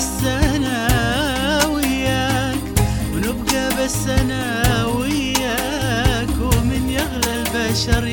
بس أنا وياك ونبقى بس أنا وياك ومن يغلى البشر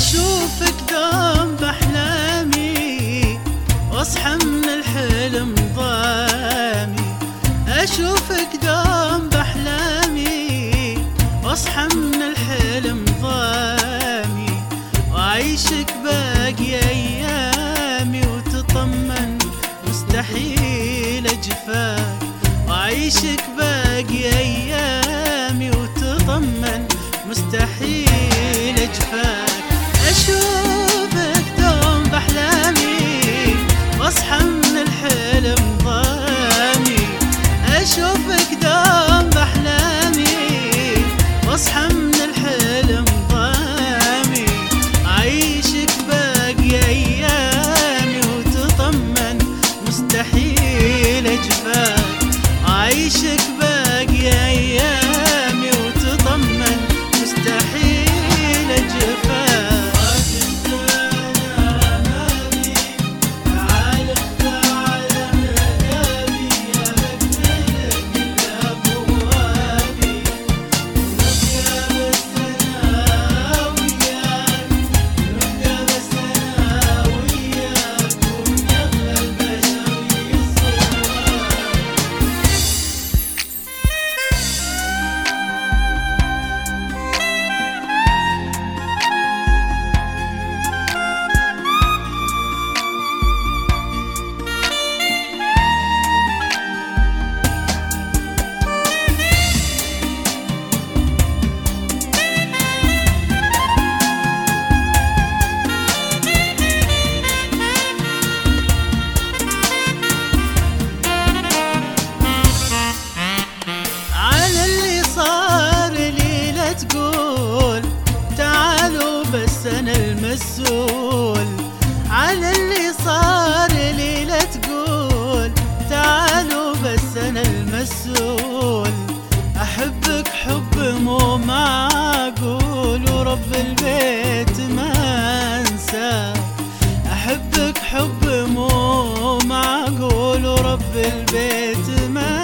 أشوفك دوم بأحلامي وأصحى من الحلم ضامي. أشوفك دوم بأحلامي وأصحى من الحلم ضامي. وأعيشك باقي أيامي وتطمن مستحيل أجفاك وأعيشك باقي أيامي وتطمن مستحيل أجفاك أشوفك دوم بأحلامي وأصحى مسؤول على اللي صار لي لا تقول تعالوا بس أنا المسؤول. أحبك حب مو معقول ورب البيت ما أنسى. أحبك حب مو معقول ورب البيت ما